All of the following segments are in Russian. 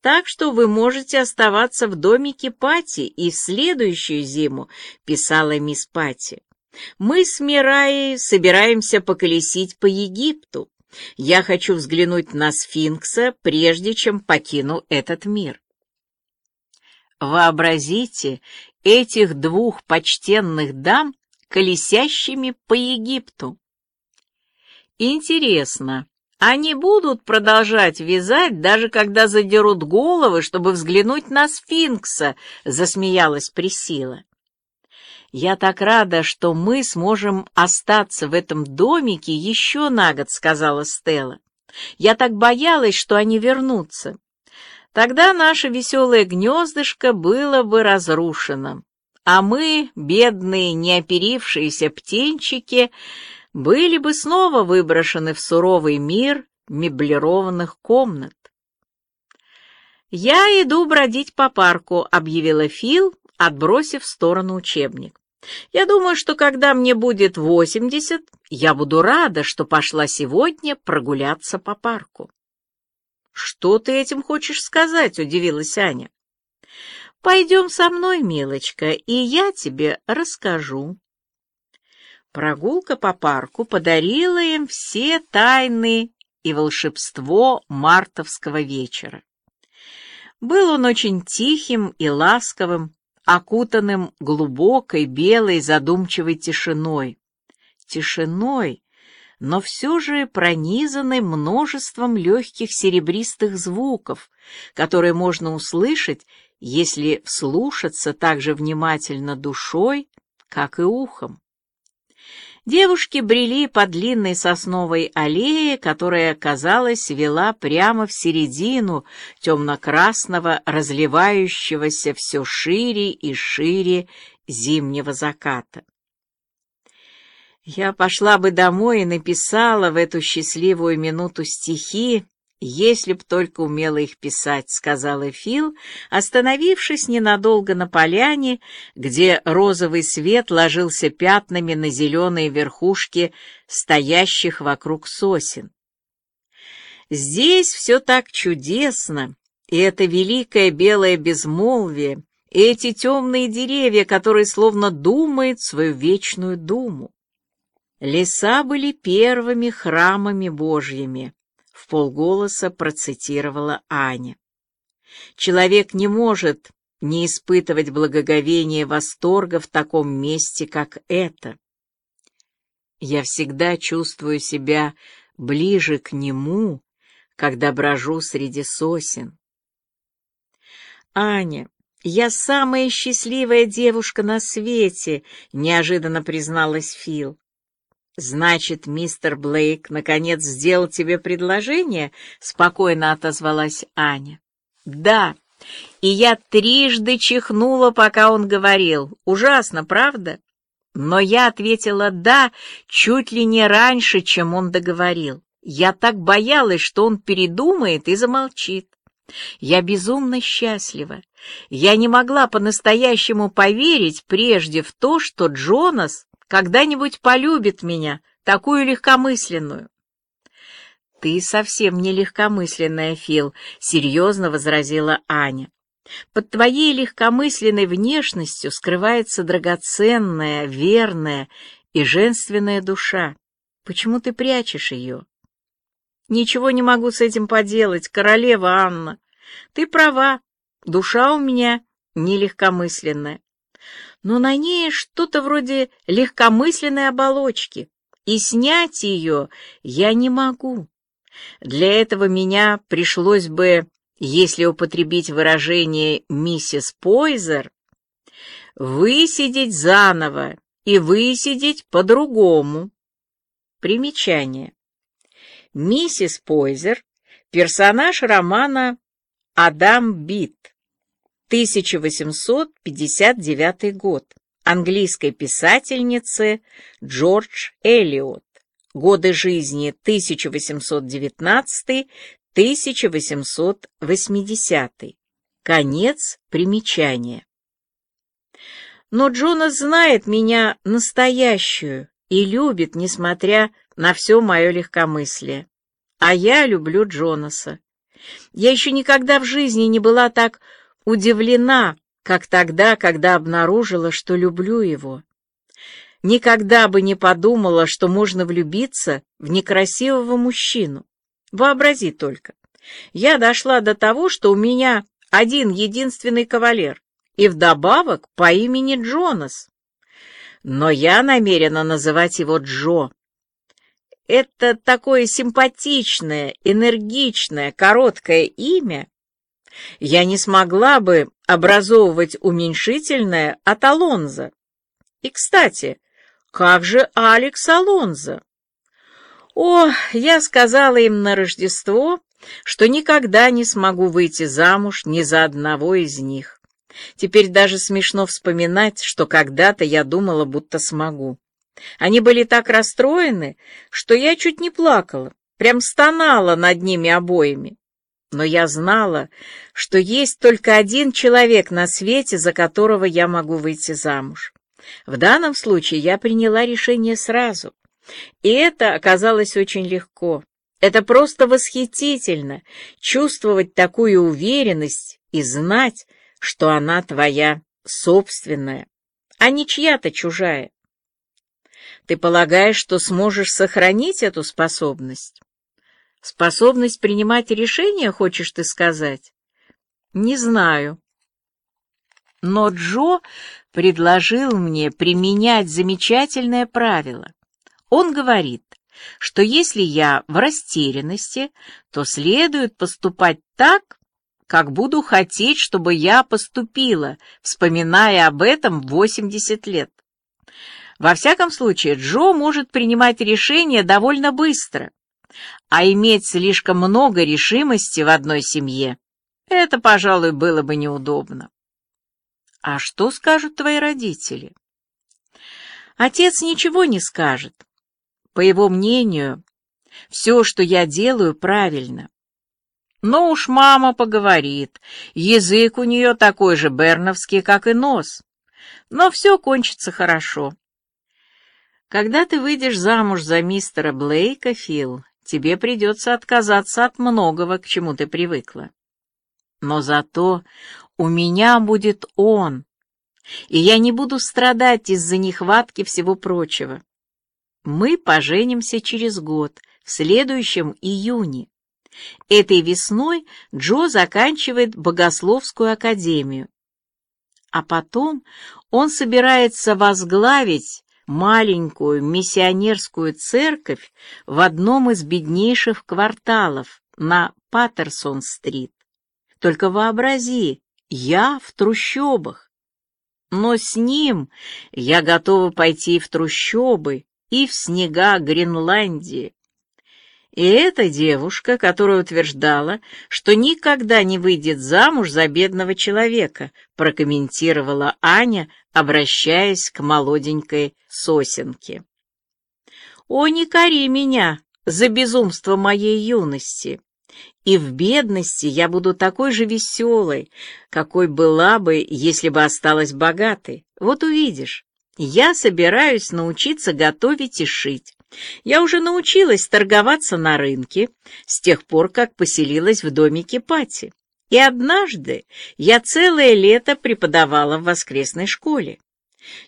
Так что вы можете оставаться в домике Пати и в следующую зиму, писала мисс Пати. Мы с Мираей собираемся поколесить по Египту. Я хочу взглянуть на сфинкса, прежде чем покину этот мир. Вообразите этих двух почтенных дам колесящими по Египту. Интересно, они будут продолжать вязать, даже когда задерут головы, чтобы взглянуть на сфинкса, засмеялась Присила. Я так рада, что мы сможем остаться в этом домике еще на год, сказала Стелла. Я так боялась, что они вернутся. Тогда наше веселое гнездышко было бы разрушено, а мы, бедные неоперившиеся птенчики, были бы снова выброшены в суровый мир меблированных комнат. «Я иду бродить по парку», — объявила Фил, отбросив в сторону учебник. «Я думаю, что когда мне будет восемьдесят, я буду рада, что пошла сегодня прогуляться по парку». «Что ты этим хочешь сказать?» — удивилась Аня. «Пойдем со мной, милочка, и я тебе расскажу». Прогулка по парку подарила им все тайны и волшебство мартовского вечера. Был он очень тихим и ласковым, окутанным глубокой белой задумчивой тишиной. Тишиной, но все же пронизанной множеством легких серебристых звуков, которые можно услышать, если вслушаться так же внимательно душой, как и ухом. Девушки брели по длинной сосновой аллее, которая, казалось, вела прямо в середину темно-красного, разливающегося все шире и шире зимнего заката. Я пошла бы домой и написала в эту счастливую минуту стихи, «Если б только умела их писать», — сказала Фил, остановившись ненадолго на поляне, где розовый свет ложился пятнами на зеленые верхушки стоящих вокруг сосен. «Здесь все так чудесно, и это великое белое безмолвие, и эти темные деревья, которые словно думают свою вечную думу. Леса были первыми храмами Божьими» в полголоса процитировала Аня. Человек не может не испытывать благоговения и восторга в таком месте, как это. Я всегда чувствую себя ближе к нему, когда брожу среди сосен. Аня, я самая счастливая девушка на свете, неожиданно призналась Фил. «Значит, мистер Блейк наконец сделал тебе предложение?» — спокойно отозвалась Аня. «Да, и я трижды чихнула, пока он говорил. Ужасно, правда?» Но я ответила «да» чуть ли не раньше, чем он договорил. Я так боялась, что он передумает и замолчит. Я безумно счастлива. Я не могла по-настоящему поверить прежде в то, что Джонас когда-нибудь полюбит меня, такую легкомысленную. «Ты совсем не легкомысленная, Фил», — серьезно возразила Аня. «Под твоей легкомысленной внешностью скрывается драгоценная, верная и женственная душа. Почему ты прячешь ее?» «Ничего не могу с этим поделать, королева Анна. Ты права, душа у меня не легкомысленная но на ней что-то вроде легкомысленной оболочки, и снять ее я не могу. Для этого меня пришлось бы, если употребить выражение «миссис Пойзер», высидеть заново и высидеть по-другому. Примечание. Миссис Пойзер — персонаж романа «Адам Бит», 1859 год. Английской писательницы Джордж Эллиот. Годы жизни 1819-1880. Конец примечания. Но Джонас знает меня настоящую и любит, несмотря на все мое легкомыслие. А я люблю Джонаса. Я еще никогда в жизни не была так удивлена, как тогда, когда обнаружила, что люблю его. Никогда бы не подумала, что можно влюбиться в некрасивого мужчину. Вообрази только. Я дошла до того, что у меня один единственный кавалер, и вдобавок по имени Джонас. Но я намерена называть его Джо. Это такое симпатичное, энергичное, короткое имя. Я не смогла бы образовывать уменьшительное от Алонза. И, кстати, как же Алекс Алонзо? О, я сказала им на Рождество, что никогда не смогу выйти замуж ни за одного из них. Теперь даже смешно вспоминать, что когда-то я думала, будто смогу. Они были так расстроены, что я чуть не плакала, прям стонала над ними обоими. Но я знала, что есть только один человек на свете, за которого я могу выйти замуж. В данном случае я приняла решение сразу. И это оказалось очень легко. Это просто восхитительно — чувствовать такую уверенность и знать, что она твоя собственная, а не чья-то чужая. Ты полагаешь, что сможешь сохранить эту способность? Способность принимать решения, хочешь ты сказать? Не знаю. Но Джо предложил мне применять замечательное правило. Он говорит, что если я в растерянности, то следует поступать так, как буду хотеть, чтобы я поступила, вспоминая об этом 80 лет. Во всяком случае, Джо может принимать решения довольно быстро, а иметь слишком много решимости в одной семье — это, пожалуй, было бы неудобно. А что скажут твои родители? Отец ничего не скажет. По его мнению, все, что я делаю, правильно. Но уж мама поговорит, язык у нее такой же берновский, как и нос. Но все кончится хорошо. Когда ты выйдешь замуж за мистера Блейка, Фил, тебе придется отказаться от многого, к чему ты привыкла. Но зато у меня будет он, и я не буду страдать из-за нехватки всего прочего. Мы поженимся через год, в следующем июне. Этой весной Джо заканчивает Богословскую академию. А потом он собирается возглавить маленькую миссионерскую церковь в одном из беднейших кварталов на Паттерсон-стрит. Только вообрази, я в трущобах. Но с ним я готова пойти в трущобы, и в снега Гренландии. И эта девушка, которая утверждала, что никогда не выйдет замуж за бедного человека, прокомментировала Аня, обращаясь к молоденькой сосенке. «О, не кори меня за безумство моей юности! И в бедности я буду такой же веселой, какой была бы, если бы осталась богатой. Вот увидишь, я собираюсь научиться готовить и шить. Я уже научилась торговаться на рынке с тех пор, как поселилась в домике Пати. И однажды я целое лето преподавала в воскресной школе.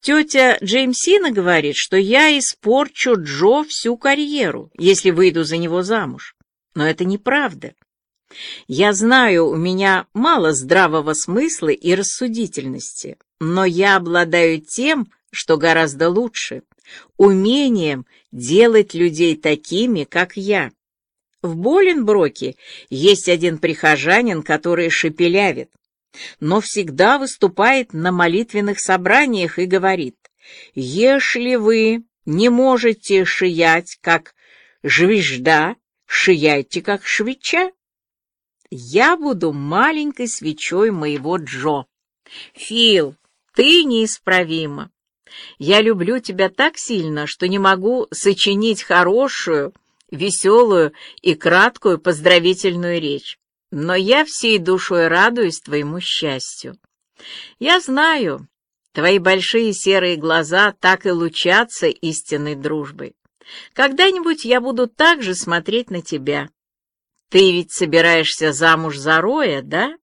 Тетя Джеймсина говорит, что я испорчу Джо всю карьеру, если выйду за него замуж. Но это неправда. Я знаю, у меня мало здравого смысла и рассудительности, но я обладаю тем, что гораздо лучше, умением делать людей такими, как я. В Боленброке есть один прихожанин, который шепелявит, но всегда выступает на молитвенных собраниях и говорит, «Если вы не можете шиять, как жвижда, шияйте, как швеча». Я буду маленькой свечой моего Джо. Фил, ты неисправима. Я люблю тебя так сильно, что не могу сочинить хорошую, веселую и краткую поздравительную речь. Но я всей душой радуюсь твоему счастью. Я знаю, твои большие серые глаза так и лучатся истинной дружбой. Когда-нибудь я буду так же смотреть на тебя. Ты ведь собираешься замуж за Роя, да?